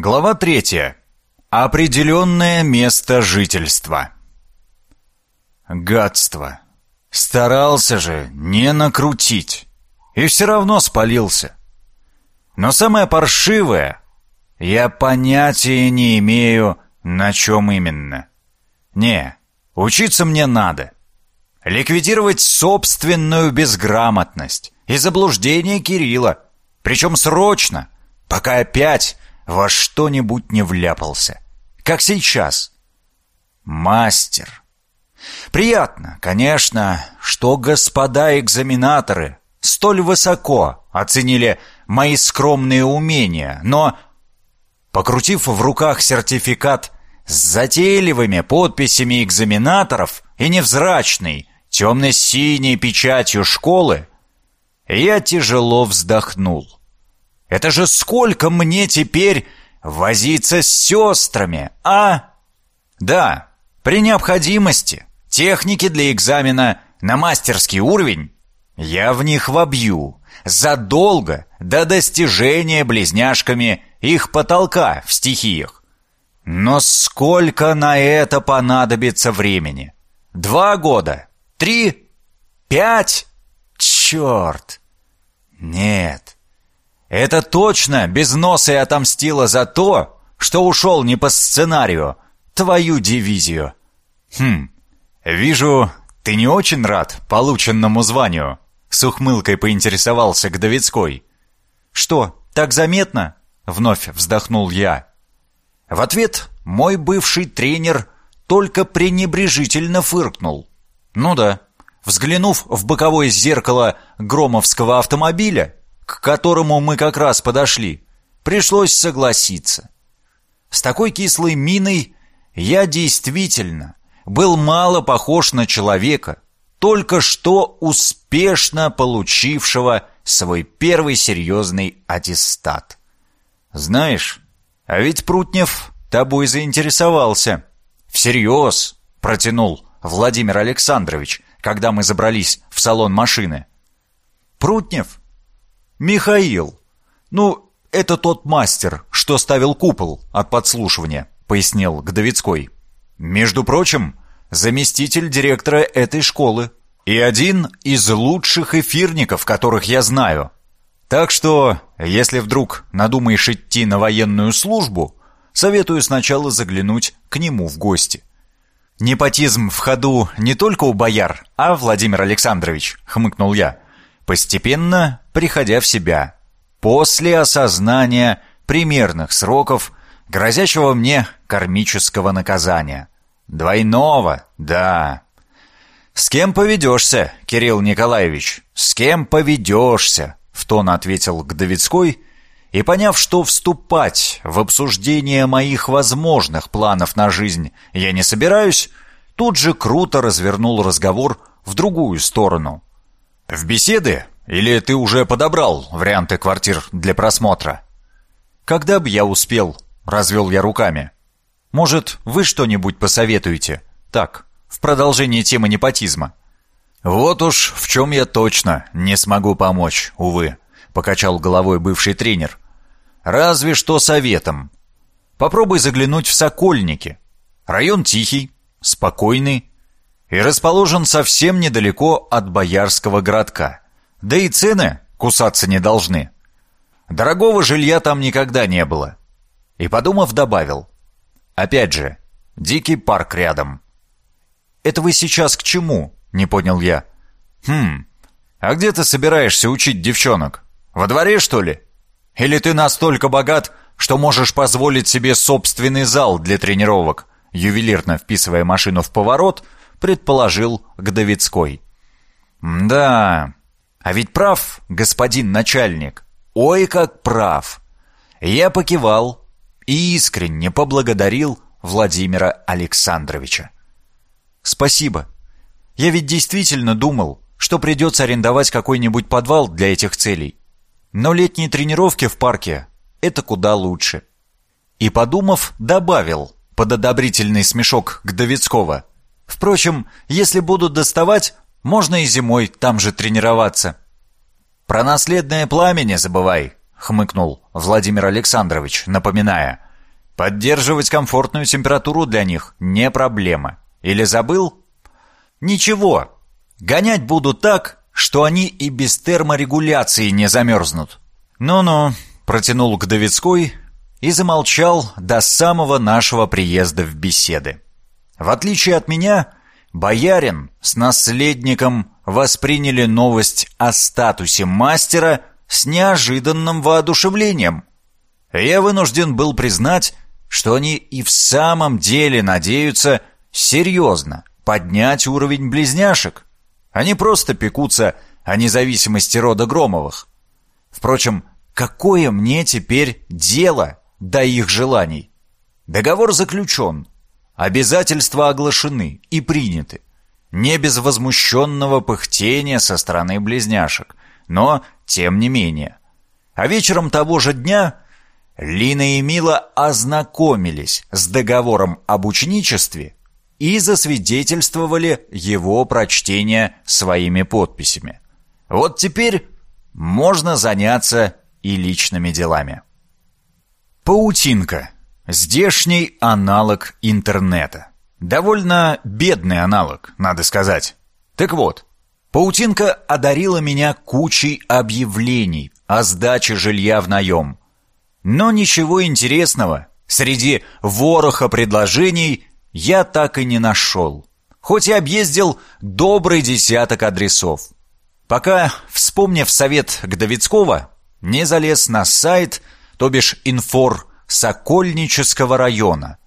Глава третья. Определенное место жительства. Гадство. Старался же не накрутить. И все равно спалился. Но самое паршивое, я понятия не имею, на чем именно. Не, учиться мне надо. Ликвидировать собственную безграмотность и заблуждение Кирилла. Причем срочно, пока опять во что-нибудь не вляпался. Как сейчас. Мастер. Приятно, конечно, что господа экзаменаторы столь высоко оценили мои скромные умения, но, покрутив в руках сертификат с затейливыми подписями экзаменаторов и невзрачной темно-синей печатью школы, я тяжело вздохнул. Это же сколько мне теперь возиться с сестрами, а? Да, при необходимости техники для экзамена на мастерский уровень я в них вобью задолго до достижения близняшками их потолка в стихиях. Но сколько на это понадобится времени? Два года? Три? Пять? Черт! Нет. Это точно без носа и отомстила за то, что ушел не по сценарию, твою дивизию. Хм, вижу, ты не очень рад полученному званию. С ухмылкой поинтересовался Гдовицкой. «Что, так заметно?» — вновь вздохнул я. В ответ мой бывший тренер только пренебрежительно фыркнул. «Ну да». Взглянув в боковое зеркало громовского автомобиля, к которому мы как раз подошли, пришлось согласиться. С такой кислой миной я действительно был мало похож на человека, только что успешно получившего свой первый серьезный аттестат. Знаешь, а ведь Прутнев тобой заинтересовался. Всерьез, протянул Владимир Александрович, когда мы забрались в салон машины. Прутнев? Михаил. Ну, это тот мастер, что ставил купол от подслушивания, пояснил Гдовицкой. Между прочим, заместитель директора этой школы и один из лучших эфирников, которых я знаю. Так что, если вдруг надумаешь идти на военную службу, советую сначала заглянуть к нему в гости. «Непотизм в ходу не только у бояр, а, Владимир Александрович», — хмыкнул я, постепенно приходя в себя, после осознания примерных сроков, грозящего мне кармического наказания — «Двойного, да». «С кем поведешься, Кирилл Николаевич? С кем поведешься?» В тон ответил Гдовицкой и, поняв, что вступать в обсуждение моих возможных планов на жизнь я не собираюсь, тут же круто развернул разговор в другую сторону. «В беседы? Или ты уже подобрал варианты квартир для просмотра?» «Когда бы я успел?» — развел я руками. Может, вы что-нибудь посоветуете? Так, в продолжении темы непотизма. Вот уж в чем я точно не смогу помочь, увы, покачал головой бывший тренер. Разве что советом. Попробуй заглянуть в Сокольники. Район тихий, спокойный и расположен совсем недалеко от Боярского городка. Да и цены кусаться не должны. Дорогого жилья там никогда не было. И, подумав, добавил. Опять же, дикий парк рядом. «Это вы сейчас к чему?» — не понял я. «Хм, а где ты собираешься учить девчонок? Во дворе, что ли? Или ты настолько богат, что можешь позволить себе собственный зал для тренировок?» Ювелирно вписывая машину в поворот, предположил Гдовицкой. «Да, а ведь прав, господин начальник. Ой, как прав!» Я покивал, и искренне поблагодарил Владимира Александровича. «Спасибо. Я ведь действительно думал, что придется арендовать какой-нибудь подвал для этих целей. Но летние тренировки в парке — это куда лучше». И, подумав, добавил под одобрительный смешок Гдовицкого. «Впрочем, если будут доставать, можно и зимой там же тренироваться». «Про наследное пламя не забывай», — хмыкнул Владимир Александрович, напоминая. Поддерживать комфортную температуру для них не проблема. Или забыл? Ничего. Гонять буду так, что они и без терморегуляции не замерзнут. Ну-ну, протянул к Давидской и замолчал до самого нашего приезда в беседы. В отличие от меня, боярин с наследником восприняли новость о статусе мастера с неожиданным воодушевлением. Я вынужден был признать, что они и в самом деле надеются серьезно поднять уровень близняшек. Они просто пекутся о независимости рода Громовых. Впрочем, какое мне теперь дело до их желаний? Договор заключен, обязательства оглашены и приняты. Не без возмущенного пыхтения со стороны близняшек, но тем не менее. А вечером того же дня Лина и Мила ознакомились с договором об ученичестве и засвидетельствовали его прочтение своими подписями. Вот теперь можно заняться и личными делами. Паутинка. Здешний аналог интернета. Довольно бедный аналог, надо сказать. Так вот, паутинка одарила меня кучей объявлений о сдаче жилья в наем. Но ничего интересного среди вороха предложений я так и не нашел. Хоть и объездил добрый десяток адресов. Пока, вспомнив совет Гдовицкого, не залез на сайт, то бишь инфор Сокольнического района.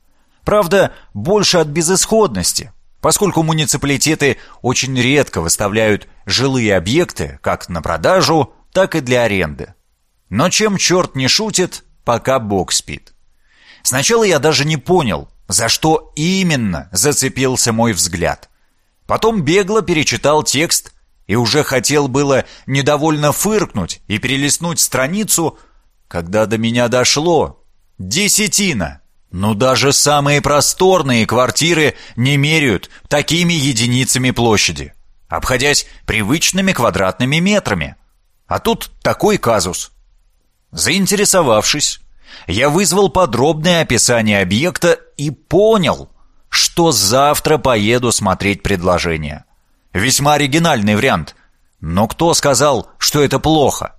Правда, больше от безысходности, поскольку муниципалитеты очень редко выставляют жилые объекты как на продажу, так и для аренды. Но чем черт не шутит, пока бог спит. Сначала я даже не понял, за что именно зацепился мой взгляд. Потом бегло перечитал текст и уже хотел было недовольно фыркнуть и перелистнуть страницу, когда до меня дошло. Десятина! Ну даже самые просторные квартиры не меряют такими единицами площади, обходясь привычными квадратными метрами. А тут такой казус. Заинтересовавшись, я вызвал подробное описание объекта и понял, что завтра поеду смотреть предложение. Весьма оригинальный вариант, но кто сказал, что это плохо?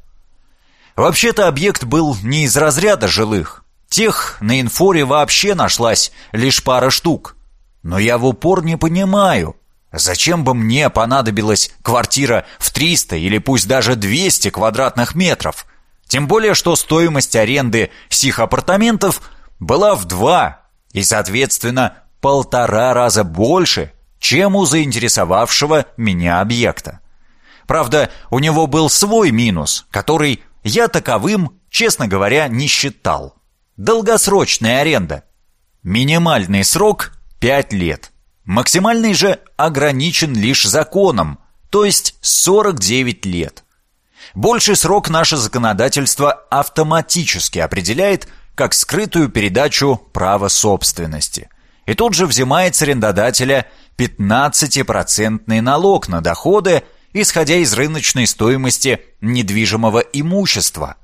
Вообще-то объект был не из разряда жилых. Тех на инфоре вообще нашлась лишь пара штук. Но я в упор не понимаю, зачем бы мне понадобилась квартира в 300 или пусть даже 200 квадратных метров – тем более, что стоимость аренды сих апартаментов была в два и, соответственно, полтора раза больше, чем у заинтересовавшего меня объекта. Правда, у него был свой минус, который я таковым, честно говоря, не считал. Долгосрочная аренда. Минимальный срок – 5 лет. Максимальный же ограничен лишь законом, то есть 49 лет. Больший срок наше законодательство автоматически определяет как скрытую передачу права собственности. И тут же взимает с арендодателя 15% налог на доходы, исходя из рыночной стоимости недвижимого имущества.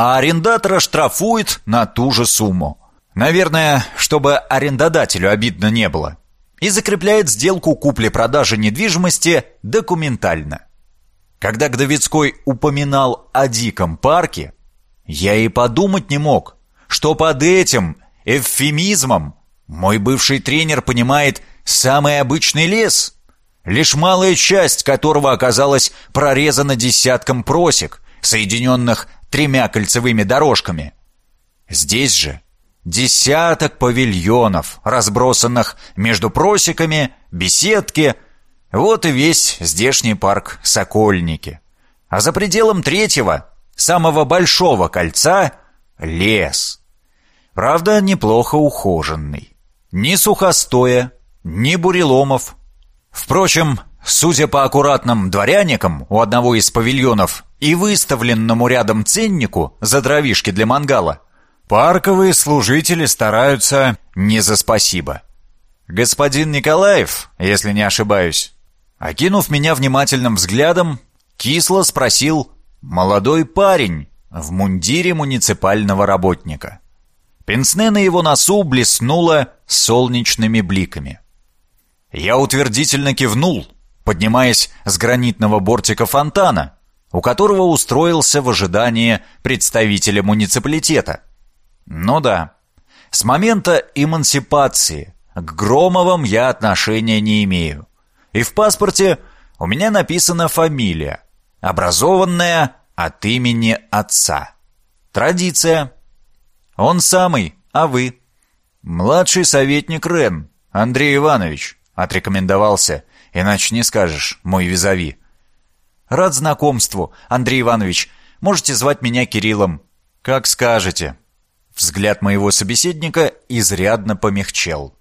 А арендатора штрафует на ту же сумму. Наверное, чтобы арендодателю обидно не было. И закрепляет сделку купли-продажи недвижимости документально. Когда Гдовицкой упоминал о диком парке, я и подумать не мог, что под этим эвфемизмом мой бывший тренер понимает самый обычный лес, лишь малая часть которого оказалась прорезана десятком просек, соединенных тремя кольцевыми дорожками. Здесь же десяток павильонов, разбросанных между просеками, беседки – вот и весь здешний парк Сокольники. А за пределом третьего, самого большого кольца, лес. Правда, неплохо ухоженный. Ни сухостоя, ни буреломов. Впрочем, судя по аккуратным дворяникам у одного из павильонов и выставленному рядом ценнику за дровишки для мангала, парковые служители стараются не за спасибо. Господин Николаев, если не ошибаюсь, Окинув меня внимательным взглядом, кисло спросил молодой парень в мундире муниципального работника. Пенсне на его носу блеснуло солнечными бликами. Я утвердительно кивнул, поднимаясь с гранитного бортика фонтана, у которого устроился в ожидании представителя муниципалитета. Ну да, с момента эмансипации к Громовым я отношения не имею. И в паспорте у меня написана фамилия, образованная от имени отца. Традиция. Он самый, а вы? Младший советник Рен, Андрей Иванович, отрекомендовался, иначе не скажешь, мой визави. Рад знакомству, Андрей Иванович. Можете звать меня Кириллом. Как скажете. Взгляд моего собеседника изрядно помягчел.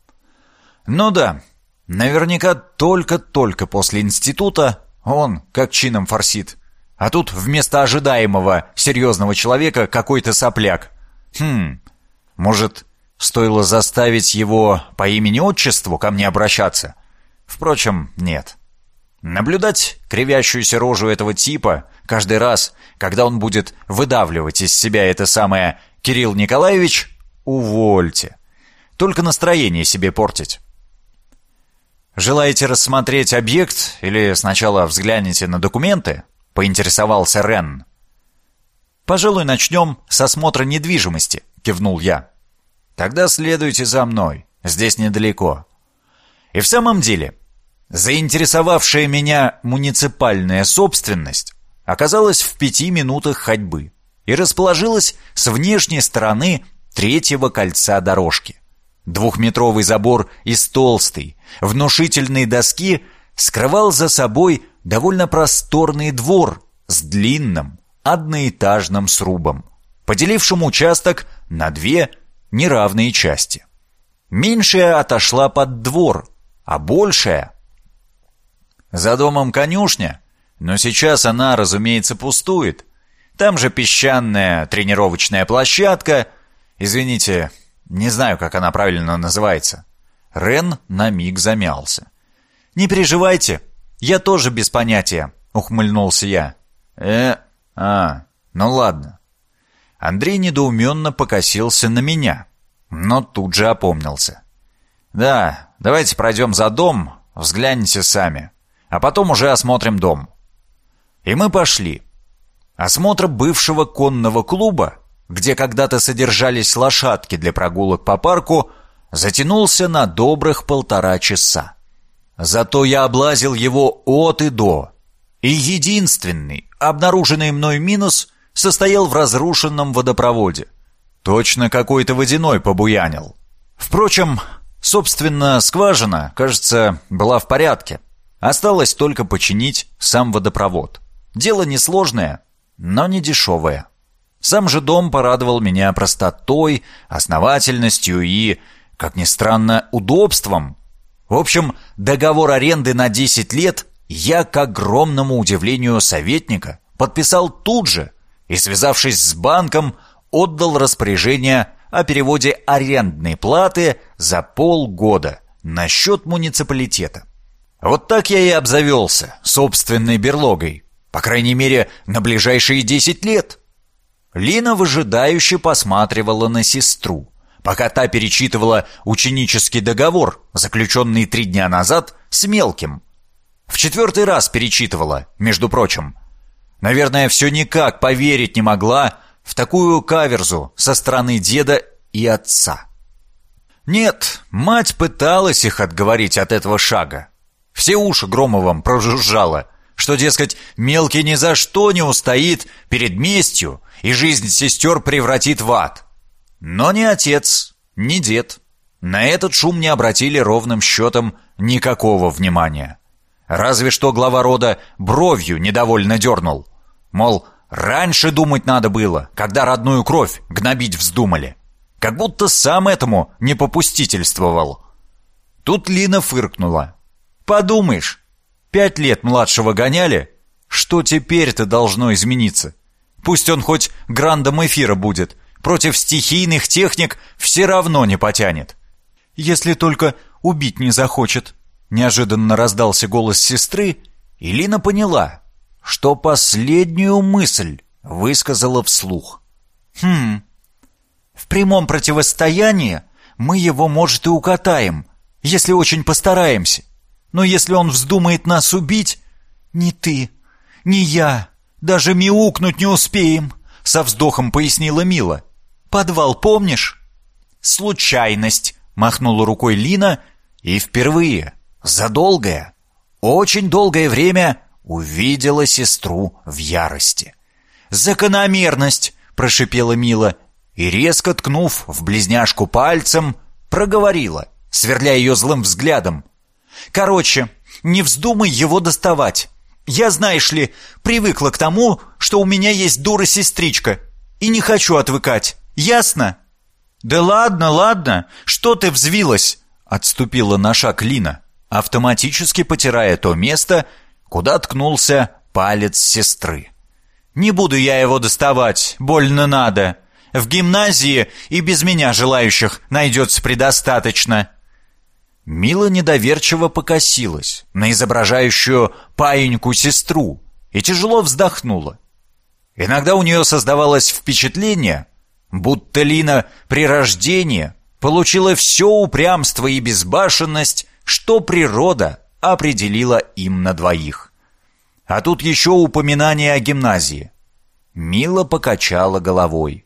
Ну да, наверняка только-только после института он, как чином форсит. А тут вместо ожидаемого серьезного человека какой-то сопляк. Хм, может, стоило заставить его по имени-отчеству ко мне обращаться? Впрочем, нет. Наблюдать кривящуюся рожу этого типа каждый раз, когда он будет выдавливать из себя это самое «Кирилл Николаевич», увольте. Только настроение себе портить. «Желаете рассмотреть объект или сначала взгляните на документы?» — поинтересовался Рен. «Пожалуй, начнем с осмотра недвижимости», — кивнул я. «Тогда следуйте за мной. Здесь недалеко». И в самом деле, Заинтересовавшая меня муниципальная собственность оказалась в пяти минутах ходьбы и расположилась с внешней стороны третьего кольца дорожки. Двухметровый забор из толстой, внушительной доски скрывал за собой довольно просторный двор с длинным одноэтажным срубом, поделившим участок на две неравные части. Меньшая отошла под двор, а большая за домом конюшня, но сейчас она, разумеется, пустует. Там же песчаная тренировочная площадка. Извините, не знаю, как она правильно называется. Рен на миг замялся. «Не переживайте, я тоже без понятия», — ухмыльнулся я. «Э, а, ну ладно». Андрей недоуменно покосился на меня, но тут же опомнился. «Да, давайте пройдем за дом, взгляните сами а потом уже осмотрим дом. И мы пошли. Осмотр бывшего конного клуба, где когда-то содержались лошадки для прогулок по парку, затянулся на добрых полтора часа. Зато я облазил его от и до. И единственный, обнаруженный мной минус, состоял в разрушенном водопроводе. Точно какой-то водяной побуянил. Впрочем, собственно, скважина, кажется, была в порядке. Осталось только починить сам водопровод. Дело несложное, но не дешевое. Сам же дом порадовал меня простотой, основательностью и, как ни странно, удобством. В общем, договор аренды на 10 лет я, к огромному удивлению советника, подписал тут же и, связавшись с банком, отдал распоряжение о переводе арендной платы за полгода на счет муниципалитета. Вот так я и обзавелся собственной берлогой. По крайней мере, на ближайшие десять лет. Лина выжидающе посматривала на сестру, пока та перечитывала ученический договор, заключенный три дня назад с мелким. В четвертый раз перечитывала, между прочим. Наверное, все никак поверить не могла в такую каверзу со стороны деда и отца. Нет, мать пыталась их отговорить от этого шага, все уши Громовым прожужжало, что, дескать, мелкий ни за что не устоит перед местью и жизнь сестер превратит в ад. Но ни отец, ни дед на этот шум не обратили ровным счетом никакого внимания. Разве что глава рода бровью недовольно дернул. Мол, раньше думать надо было, когда родную кровь гнобить вздумали. Как будто сам этому не попустительствовал. Тут Лина фыркнула, Подумаешь, пять лет младшего гоняли, что теперь-то должно измениться? Пусть он хоть грандом эфира будет, против стихийных техник все равно не потянет. Если только убить не захочет. Неожиданно раздался голос сестры, и Лина поняла, что последнюю мысль высказала вслух. Хм, В прямом противостоянии мы его, может, и укатаем, если очень постараемся. Но если он вздумает нас убить, ни ты, ни я, даже мяукнуть не успеем, со вздохом пояснила Мила. Подвал помнишь? Случайность, махнула рукой Лина, и впервые, за долгое, очень долгое время увидела сестру в ярости. «Закономерность!» — прошипела Мила и, резко ткнув в близняшку пальцем, проговорила, сверля ее злым взглядом. «Короче, не вздумай его доставать. Я, знаешь ли, привыкла к тому, что у меня есть дура-сестричка, и не хочу отвыкать. Ясно?» «Да ладно, ладно, что ты взвилась?» — отступила на шаг Лина, автоматически потирая то место, куда ткнулся палец сестры. «Не буду я его доставать, больно надо. В гимназии и без меня желающих найдется предостаточно». Мила недоверчиво покосилась на изображающую паиньку сестру и тяжело вздохнула. Иногда у нее создавалось впечатление, будто Лина при рождении получила все упрямство и безбашенность, что природа определила им на двоих. А тут еще упоминание о гимназии. Мила покачала головой.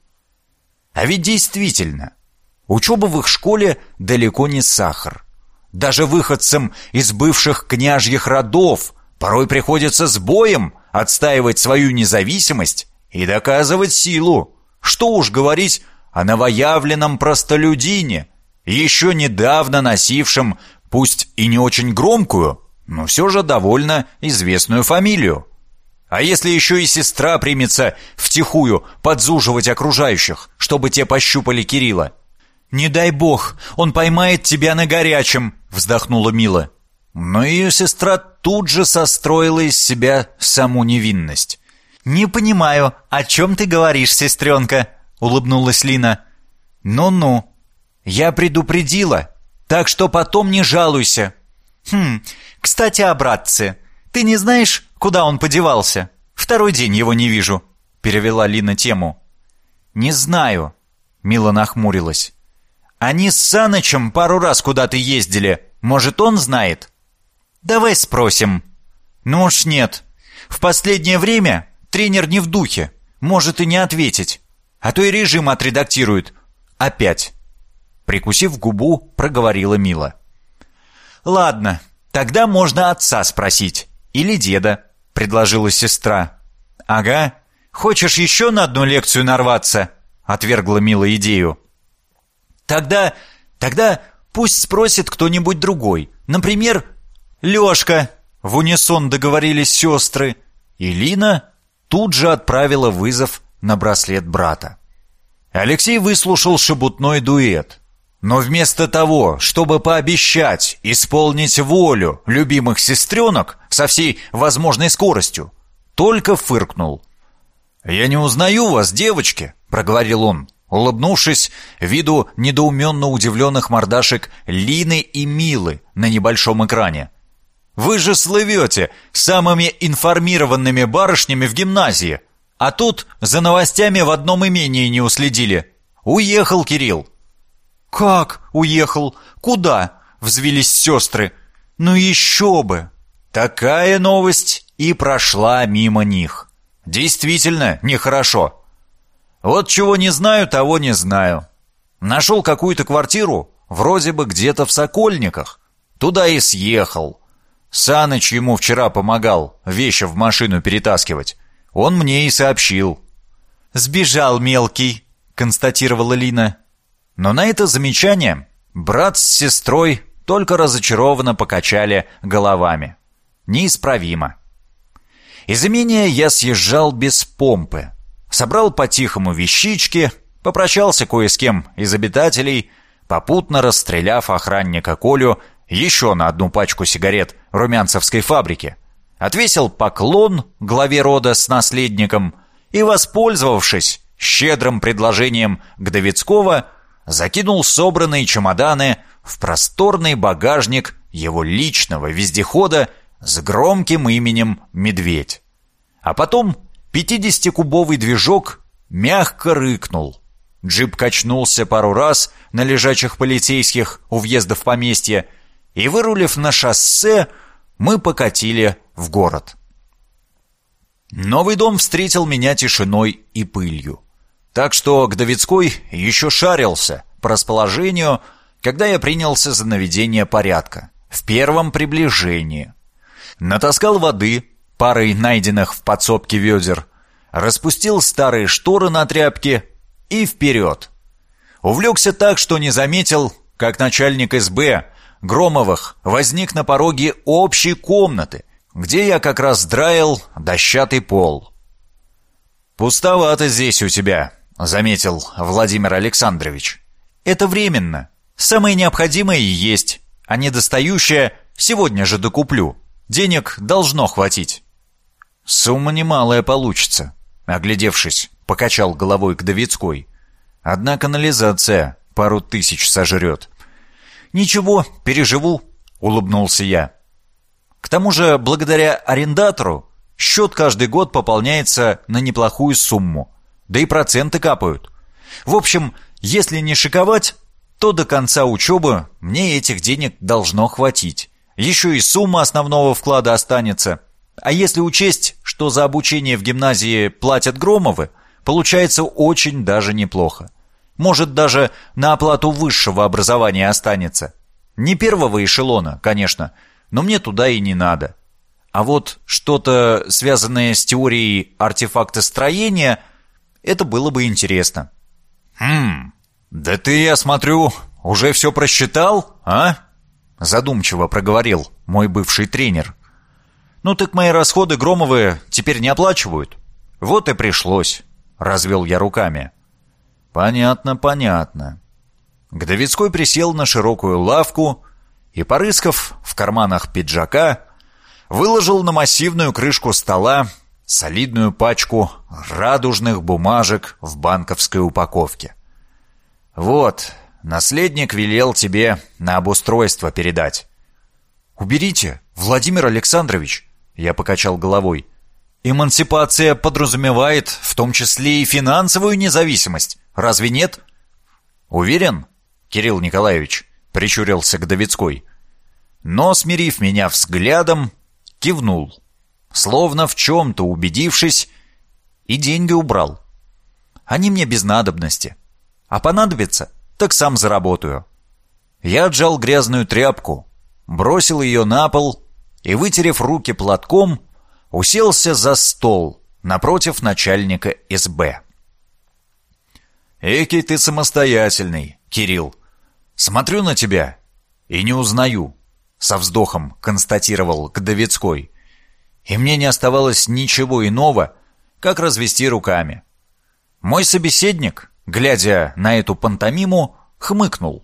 А ведь действительно, учеба в их школе далеко не сахар. Даже выходцам из бывших княжьих родов порой приходится с боем отстаивать свою независимость и доказывать силу. Что уж говорить о новоявленном простолюдине, еще недавно носившем, пусть и не очень громкую, но все же довольно известную фамилию. А если еще и сестра примется втихую подзуживать окружающих, чтобы те пощупали Кирилла? «Не дай бог, он поймает тебя на горячем», — вздохнула Мила. Но ее сестра тут же состроила из себя саму невинность. «Не понимаю, о чем ты говоришь, сестренка?» — улыбнулась Лина. «Ну-ну, я предупредила, так что потом не жалуйся». «Хм, кстати, о братце. Ты не знаешь, куда он подевался? Второй день его не вижу», — перевела Лина тему. «Не знаю», — Мила нахмурилась. Они с Санычем пару раз куда-то ездили. Может, он знает? Давай спросим. Ну уж нет. В последнее время тренер не в духе. Может и не ответить. А то и режим отредактирует. Опять. Прикусив губу, проговорила Мила. Ладно, тогда можно отца спросить. Или деда, предложила сестра. Ага. Хочешь еще на одну лекцию нарваться? Отвергла Мила идею. Тогда... тогда пусть спросит кто-нибудь другой. Например, Лёшка. В унисон договорились сестры. И Лина тут же отправила вызов на браслет брата. Алексей выслушал шебутной дуэт. Но вместо того, чтобы пообещать исполнить волю любимых сестренок со всей возможной скоростью, только фыркнул. «Я не узнаю вас, девочки», — проговорил он. Улыбнувшись виду недоуменно удивленных мордашек Лины и Милы на небольшом экране. «Вы же слывете самыми информированными барышнями в гимназии, а тут за новостями в одном имении не уследили. Уехал Кирилл». «Как уехал? Куда?» — взвились сестры. «Ну еще бы!» Такая новость и прошла мимо них. Действительно нехорошо. Вот чего не знаю, того не знаю. Нашел какую-то квартиру, вроде бы где-то в Сокольниках. Туда и съехал. Саныч ему вчера помогал вещи в машину перетаскивать. Он мне и сообщил. «Сбежал мелкий», — констатировала Лина. Но на это замечание брат с сестрой только разочарованно покачали головами. Неисправимо. Из имения я съезжал без помпы, собрал по-тихому вещички, попрощался кое с кем из обитателей, попутно расстреляв охранника Колю еще на одну пачку сигарет румянцевской фабрики, отвесил поклон главе рода с наследником и, воспользовавшись щедрым предложением Гдовицкого, закинул собранные чемоданы в просторный багажник его личного вездехода с громким именем «Медведь». А потом Пятидесятикубовый движок мягко рыкнул. Джип качнулся пару раз на лежачих полицейских у въезда в поместье, и, вырулив на шоссе, мы покатили в город. Новый дом встретил меня тишиной и пылью. Так что Гдовицкой еще шарился по расположению, когда я принялся за наведение порядка. В первом приближении. Натаскал воды, парой найденных в подсобке ведер, распустил старые шторы на тряпке и вперед. Увлекся так, что не заметил, как начальник СБ Громовых возник на пороге общей комнаты, где я как раз драил дощатый пол. «Пустовато здесь у тебя», — заметил Владимир Александрович. «Это временно. Самое необходимое и есть, а недостающее сегодня же докуплю. Денег должно хватить». «Сумма немалая получится», — оглядевшись, покачал головой к Давидской. «Одна канализация пару тысяч сожрет». «Ничего, переживу», — улыбнулся я. «К тому же, благодаря арендатору, счет каждый год пополняется на неплохую сумму, да и проценты капают. В общем, если не шиковать, то до конца учебы мне этих денег должно хватить. Еще и сумма основного вклада останется. А если учесть, что за обучение в гимназии платят Громовы, получается очень даже неплохо. Может, даже на оплату высшего образования останется. Не первого эшелона, конечно, но мне туда и не надо. А вот что-то, связанное с теорией артефактостроения, это было бы интересно. «Хм, да ты, я смотрю, уже все просчитал, а?» Задумчиво проговорил мой бывший тренер. «Ну так мои расходы Громовы теперь не оплачивают. Вот и пришлось развел я руками. «Понятно, понятно». Гдовицкой присел на широкую лавку и, порыскав в карманах пиджака, выложил на массивную крышку стола солидную пачку радужных бумажек в банковской упаковке. «Вот, наследник велел тебе на обустройство передать». «Уберите, Владимир Александрович!» Я покачал головой. Эмансипация подразумевает в том числе и финансовую независимость. Разве нет? Уверен, Кирилл Николаевич, прищурился к Давидской. Но, смирив меня взглядом, кивнул, словно в чем-то убедившись, и деньги убрал. Они мне без надобности. А понадобится, так сам заработаю. Я отжал грязную тряпку, бросил ее на пол и, вытерев руки платком, уселся за стол напротив начальника СБ. «Экий ты самостоятельный, Кирилл. Смотрю на тебя и не узнаю», — со вздохом констатировал Кдовицкой. И мне не оставалось ничего иного, как развести руками. Мой собеседник, глядя на эту пантомиму, хмыкнул.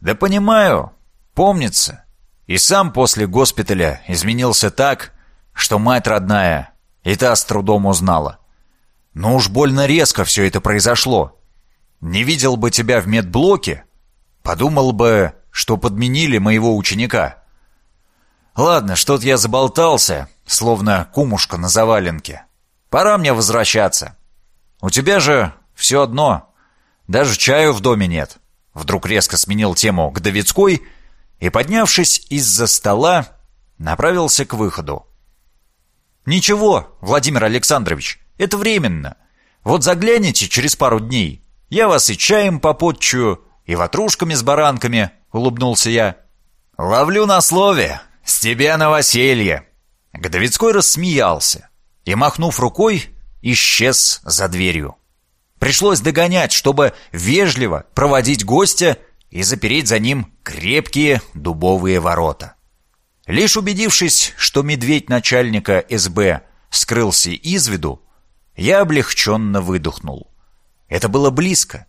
«Да понимаю, помнится. И сам после госпиталя изменился так, что мать родная и та с трудом узнала. Но уж больно резко все это произошло. Не видел бы тебя в медблоке, подумал бы, что подменили моего ученика. Ладно, что-то я заболтался, словно кумушка на заваленке. Пора мне возвращаться. У тебя же все одно. Даже чаю в доме нет. Вдруг резко сменил тему к Давидской и, поднявшись из-за стола, направился к выходу. «Ничего, Владимир Александрович, это временно. Вот загляните через пару дней. Я вас и чаем попотчую, и ватрушками с баранками», — улыбнулся я. «Ловлю на слове. С тебя новоселье». Годовицкой рассмеялся и, махнув рукой, исчез за дверью. Пришлось догонять, чтобы вежливо проводить гостя и запереть за ним крепкие дубовые ворота. Лишь убедившись, что медведь начальника СБ скрылся из виду, я облегченно выдохнул. Это было близко.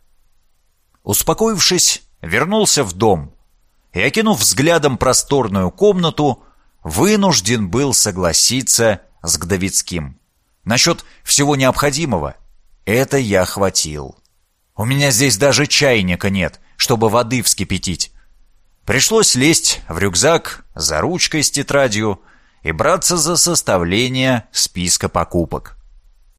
Успокоившись, вернулся в дом и, окинув взглядом просторную комнату, вынужден был согласиться с Гдовицким. Насчет всего необходимого это я хватил. У меня здесь даже чайника нет, чтобы воды вскипятить. Пришлось лезть в рюкзак за ручкой с тетрадью и браться за составление списка покупок.